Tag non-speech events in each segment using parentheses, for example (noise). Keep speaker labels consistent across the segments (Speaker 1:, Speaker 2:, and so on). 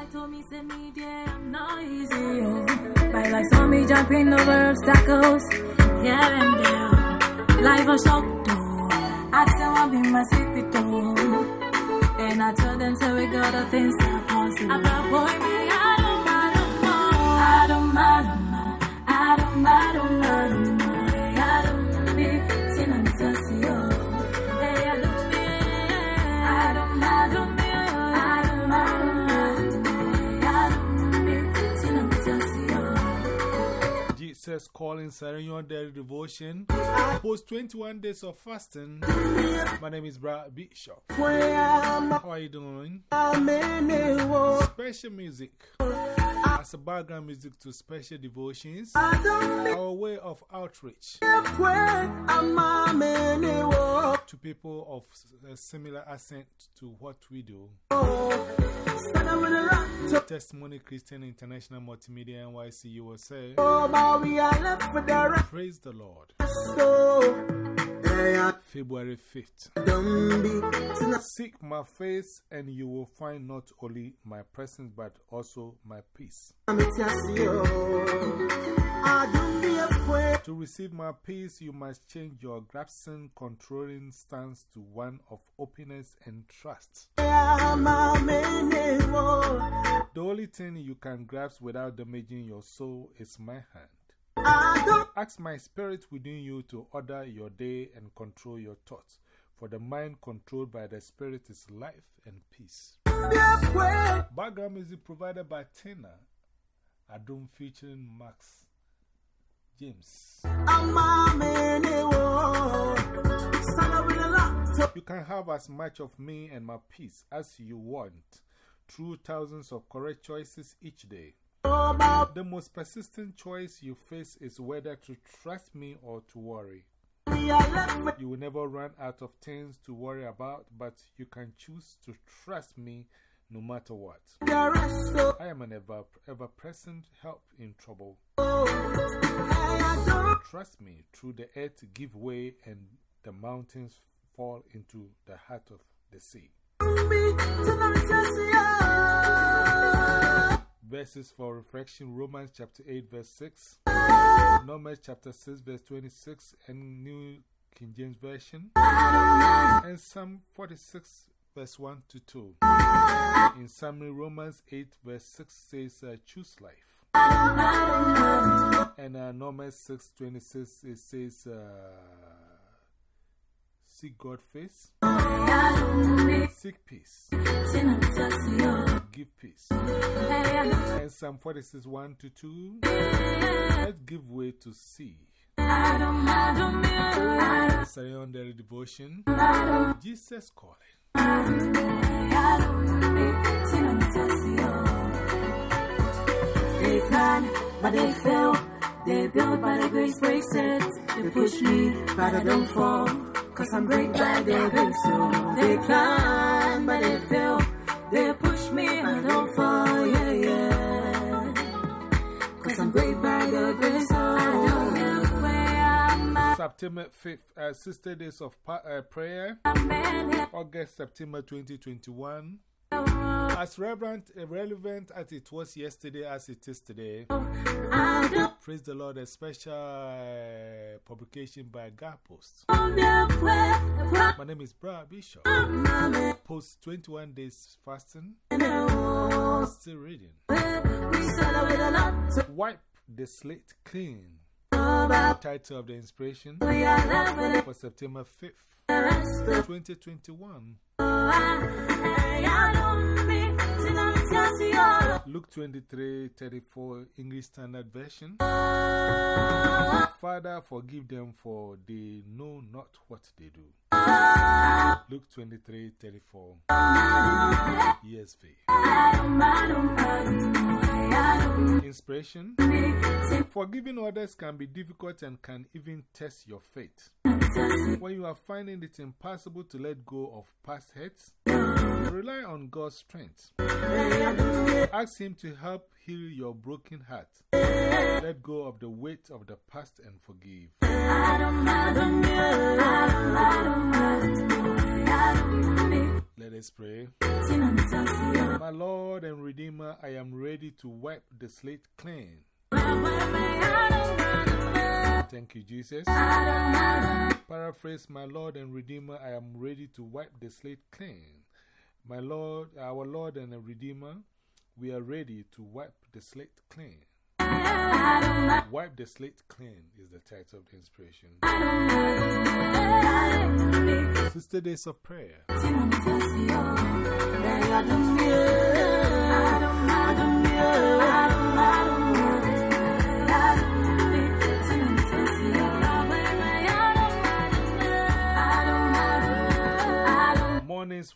Speaker 1: like told me, send me there, I'm not easy. Oh. My life saw me jumping over obstacles, here and there. Life was shocked, though. I tell I'll be my secret, though. And I told them, so we got the things that possible. I'm not boy, me, I don't I don't mind, I don't I don't mind, oh. I don't I I'm just you. Hey, I don't mind, I don't mind, I don't I
Speaker 2: calling Sarah Daily Devotion. Post 21 days of fasting. My name is Brad Bishop. How are you doing? Special music as a background music to special devotions. Our way of outreach to people of a similar accent to what we do. Testimony Christian International Multimedia NYC USA. Praise the Lord. February 5th. Seek my face, and you will find not only my presence but also my peace. To receive my peace, you must change your grasping, controlling stance to one of openness and trust. The only thing you can grasp without damaging your soul is my hand. Ask my spirit within you to order your day and control your thoughts, for the mind controlled by the spirit is life and peace. Background music provided by Tina Adum featuring Max James. You can have as much of me and my peace as you want through thousands of correct choices each day. The most persistent choice you face is whether to trust me or to worry. You will never run out of things to worry about, but you can choose to trust me no matter what. I am an ever, ever present help in trouble. Trust me, through the earth give way and the mountains fall into the heart of the sea. Verses for reflection Romans chapter 8, verse 6, Numbers chapter 6, verse 26, and New King James Version, and Psalm 46, verse 1 to 2. In summary, Romans 8, verse 6 says, uh, Choose life. And uh, Numbers 6, 26, it says, uh, Seek God's face, seek peace, give peace. And Psalm 46, 1 to 2, let's give way to see. Surround the devotion, Jesus calling.
Speaker 1: They plan, but they fail. They build, but the grace breaks it. They push me, but I don't fall. Cause I'm great by their grace. So they plan, but they fail. They push me, I don't fall. Yeah, yeah. Cause I'm great by their grace. So I don't live where I'm at.
Speaker 2: September 5th, uh, Sister Days of pa uh, Prayer, August, September 2021. As relevant, relevant as it was yesterday as it is today, praise the Lord, a special uh, publication by Guidepost. My name is Brad Bishop. Post 21 days fasting, still reading. Wipe the slate clean. Title of the inspiration for September 5th, 2021. Luke 23 34 English Standard Version. Father, forgive them for they know not what they do. Luke 23 34 ESV. Inspiration Forgiving others can be difficult and can even test your faith. When you are finding it impossible to let go of past hurts, rely on God's strength. Ask Him to help heal your broken heart. Let go of the weight of the past and forgive. Let us pray. My Lord and Redeemer, I am ready to wipe the slate clean. Thank you, Jesus. Paraphrase, My Lord and Redeemer, I am ready to wipe the slate clean. My Lord, our Lord and Redeemer, we are ready to wipe the slate clean. Wipe the slate clean is the title of the inspiration. Sister Days of Prayer.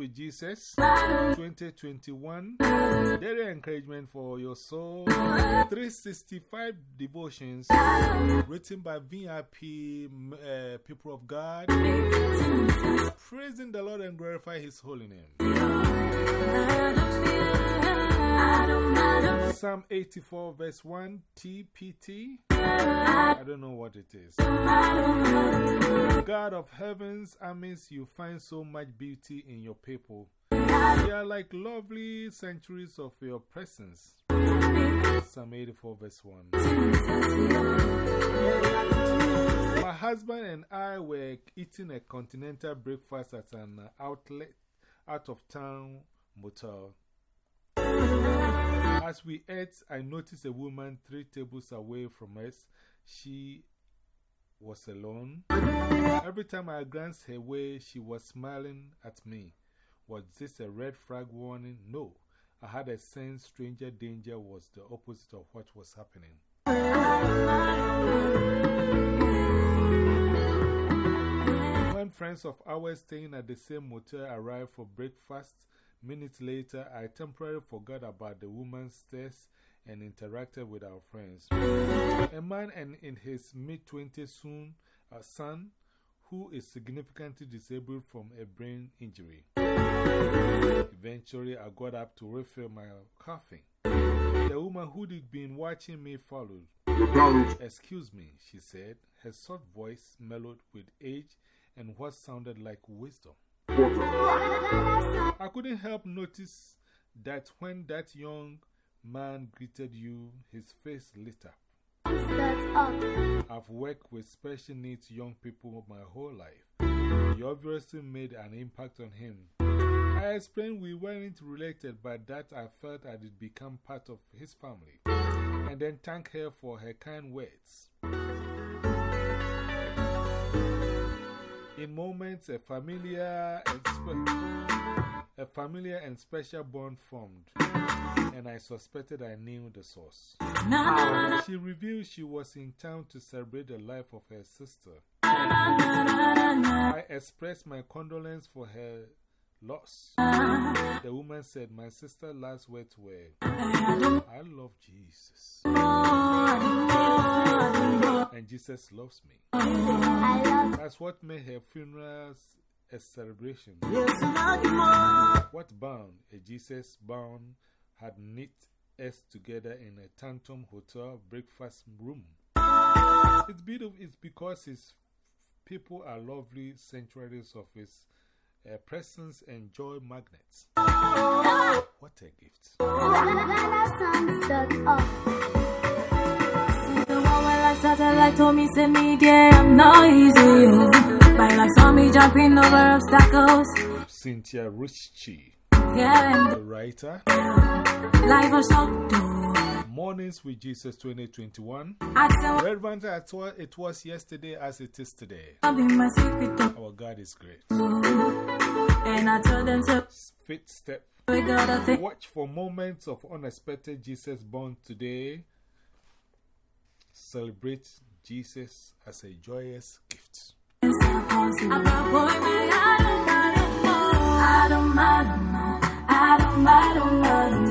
Speaker 2: With Jesus. 2021 Daily encouragement for your soul. 365 devotions written by VIP uh, people of God. Praising the Lord and glorify His holy name. Psalm 84 verse 1 TPT I don't know what it is. God of heavens, armies, you find so much beauty in your people. They are like lovely centuries of your presence. Psalm 84 verse 1. My husband and I were eating a continental breakfast at an outlet out of town motel. (laughs) As we ate, I noticed a woman three tables away from us. She was alone. Every time I glanced her way, she was smiling at me. Was this a red flag warning? No. I had a sense stranger danger was the opposite of what was happening. When friends of ours staying at the same motel arrived for breakfast, Minutes later, I temporarily forgot about the woman's stairs and interacted with our friends. A man and in his mid 20s soon, a son who is significantly disabled from a brain injury. Eventually, I got up to refill my coffee. The woman who had been watching me followed. Excuse me, she said, her soft voice mellowed with age and what sounded like wisdom. (laughs) I couldn't help notice that when that young man greeted you, his face lit up. I've worked with special needs young people my whole life. You obviously made an impact on him. I explained we weren't related, but that I felt I did become part of his family, and then thank her for her kind words. In moments, a familiar and, a familiar and special bond formed, and I suspected I knew the source. She revealed she was in town to celebrate the life of her sister. I expressed my condolence for her loss. The woman said, My sister's last words were, I love Jesus. And Jesus loves me. That's what made her funerals a celebration. What bound a Jesus bound had knit us together in a Tantum Hotel breakfast room. It's beautiful, it's because his people are lovely sanctuaries of his a presence and joy magnets. What a gift.
Speaker 1: Satellite told me, send me there, I'm noisy. By like saw me jumping over obstacles.
Speaker 2: Cynthia Ruchti,
Speaker 1: Yeah,
Speaker 2: the writer.
Speaker 1: life was so
Speaker 2: Mornings with Jesus 2021.
Speaker 1: I
Speaker 2: Relevant as it was yesterday as it is today.
Speaker 1: I'll be my secret though.
Speaker 2: Our God is great.
Speaker 1: And I told them to
Speaker 2: Fit step.
Speaker 1: we gotta think.
Speaker 2: Watch for moments of unexpected Jesus born today. Celebrate Jesus as a joyous gift.
Speaker 1: I don't, I don't. I don't,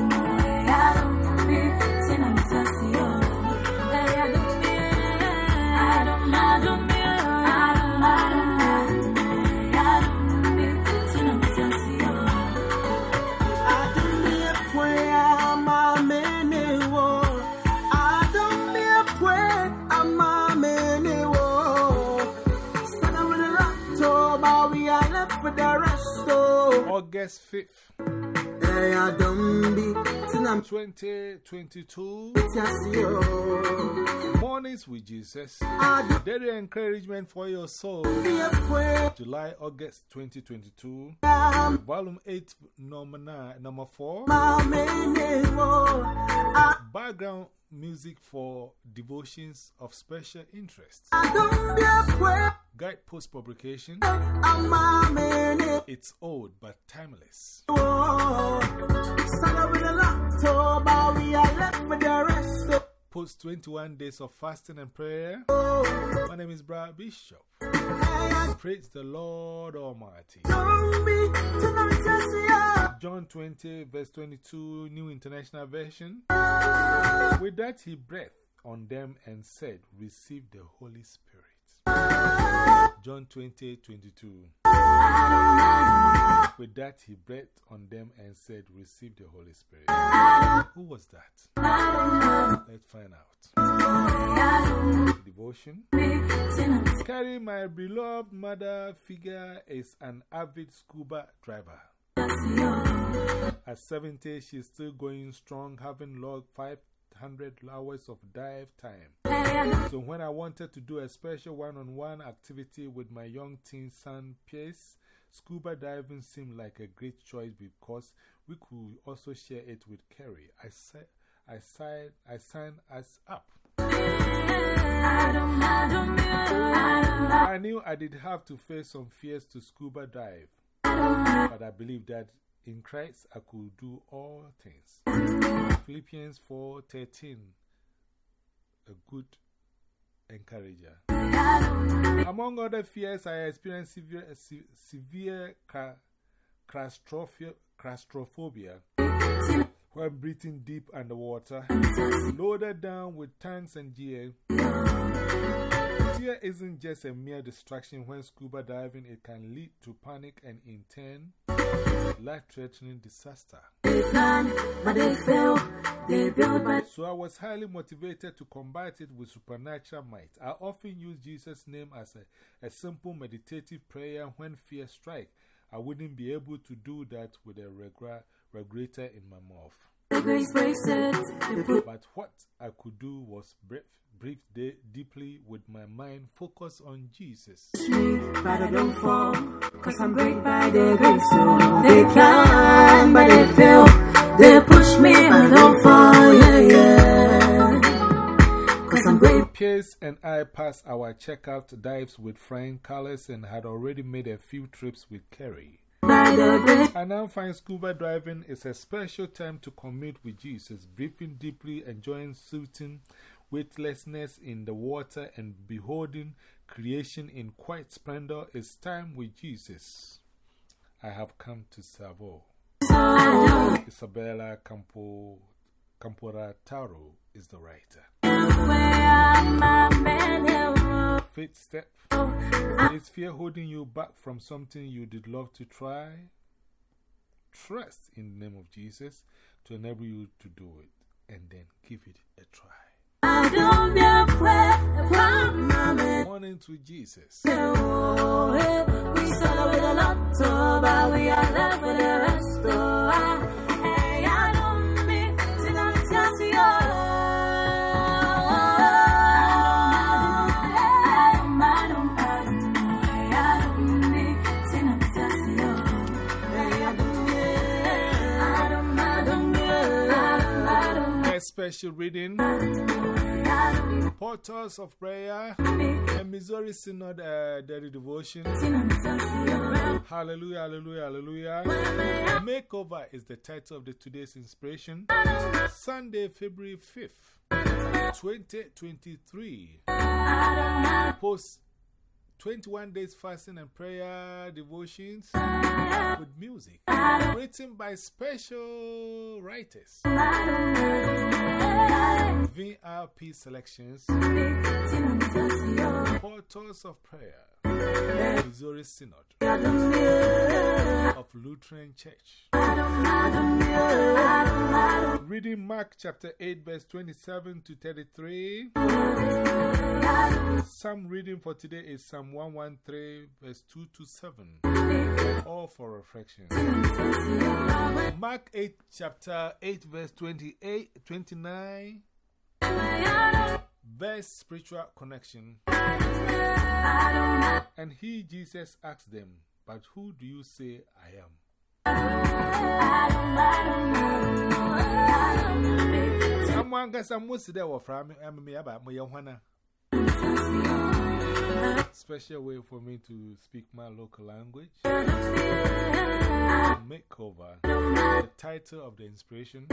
Speaker 2: 5th, 2022 Mornings with Jesus. Daily encouragement for your soul. July, August 2022. Volume 8, number, nine, number 4. Background music for devotions of special interest. Guidepost publication. It's old but timeless. Post 21 days of fasting and prayer. My name is Brad Bishop. Praise the Lord Almighty. John 20, verse 22, New International Version. With that, he breathed on them and said, Receive the Holy Spirit. John 20, 22. With that, he breathed on them and said, Receive the Holy Spirit. Who was that? Let's find out. Devotion. Carrie, my beloved mother figure, is an avid scuba driver. At 70, she's still going strong, having logged 500 hours of dive time. So, when I wanted to do a special one on one activity with my young teen son, Pierce, scuba diving seemed like a great choice because we could also share it with Kerry. I, said, I, signed, I signed us up. I knew I did have to face some fears to scuba dive, but I believe that in Christ I could do all things. Philippians 4:13 a good encourager. Among other fears, I experienced severe, eh, severe claustrophobia when breathing deep underwater, loaded down with tanks and gear. Fear isn't just a mere distraction when scuba diving, it can lead to panic and in turn, life threatening disaster. So I was highly motivated to combat it with supernatural might. I often use Jesus' name as a, a simple meditative prayer when fear strikes. I wouldn't be able to do that with a regular in my mouth. But what I could do was breathe, breathe de deeply with my mind focused on Jesus.
Speaker 1: But I don't fall, cause I'm great by their grace. So they climb, but they fail. They push me, I don't fall, yeah, yeah. Cause I'm great.
Speaker 2: Pierce and I passed our checkout dives with Frank Carlos and had already made a few trips with Kerry. I now find scuba diving is a special time to commute with Jesus, breathing deeply, enjoying soothing weightlessness in the water, and beholding creation in quiet splendor It's time with Jesus. I have come to Savo. Isabella Campo, Campora Taro is the writer. Faith step. Is fear holding you back from something you did love to try? Trust in the name of Jesus to enable you to do it and then give it a try. Morning to Jesus. Special reading, Portals of Prayer, and Missouri Synod uh, Daily Devotion. Hallelujah, hallelujah, hallelujah. Makeover is the title of the today's inspiration. Sunday, February 5th, 2023. Post 21 days fasting and prayer devotions with music written by special writers. VRP selections, Portals of Prayer, Missouri Synod of Lutheran Church. Reading Mark chapter 8, verse 27 to 33. Psalm reading for today is Psalm 113, verse 2 to 7. All for reflection. Mark 8, chapter 8, verse 28, 29. Best spiritual connection. And he, Jesus, asked them, But who do you say I am? Someone got some most there were from me about my young Special way for me to speak my local language. Makeover. The title of the inspiration.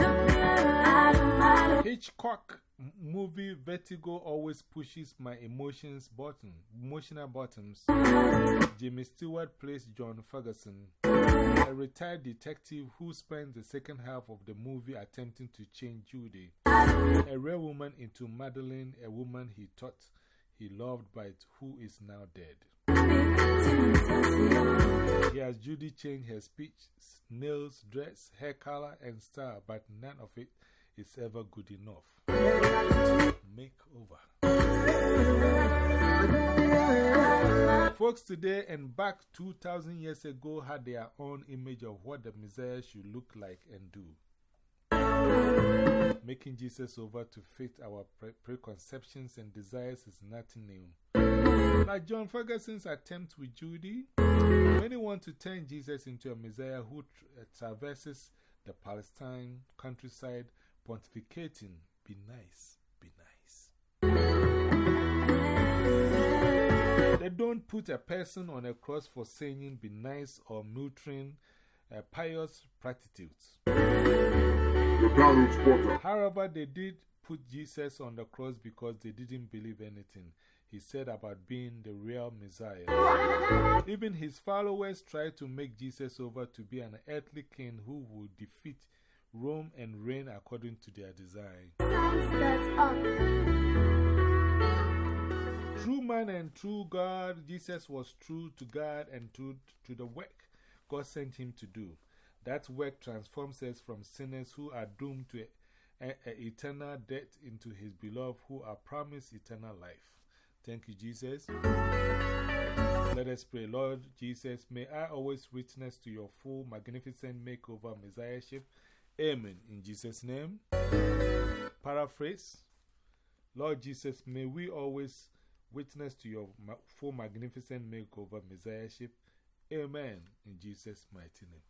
Speaker 2: Hitchcock movie Vertigo always pushes my emotions button, emotional buttons. Jimmy Stewart plays John Ferguson, a retired detective who spends the second half of the movie attempting to change Judy, a rare woman, into Madeleine, a woman he thought he loved but who is now dead. He has Judy change her speech, nails, dress, hair color, and style, but none of it is ever good enough. Makeover. Folks today and back 2,000 years ago had their own image of what the Messiah should look like and do. Making Jesus over to fit our pre preconceptions and desires is nothing new. Like John Ferguson's attempt with Judy, many want to turn Jesus into a Messiah who tra traverses the Palestine countryside pontificating. Be nice, be nice. They don't put a person on a cross for saying be nice or nurturing uh, pious platitudes. However, they did put Jesus on the cross because they didn't believe anything he said about being the real Messiah. Even his followers tried to make Jesus over to be an earthly king who would defeat Rome and reign according to their design. True man and true God, Jesus was true to God and true to the work God sent him to do. That work transforms us from sinners who are doomed to a, a, a eternal death into His beloved who are promised eternal life. Thank you, Jesus. Let us pray. Lord Jesus, may I always witness to your full, magnificent makeover messiahship. Amen. In Jesus' name. Paraphrase Lord Jesus, may we always witness to your full, magnificent makeover messiahship. Amen. In Jesus' mighty name.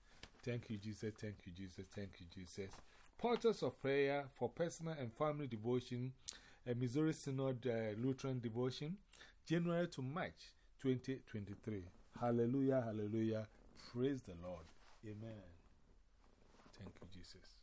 Speaker 2: Thank you, Jesus. Thank you, Jesus. Thank you, Jesus. Portals of prayer for personal and family devotion, a Missouri Synod uh, Lutheran devotion, January to March 2023. Hallelujah, hallelujah. Praise the Lord. Amen. Thank you, Jesus.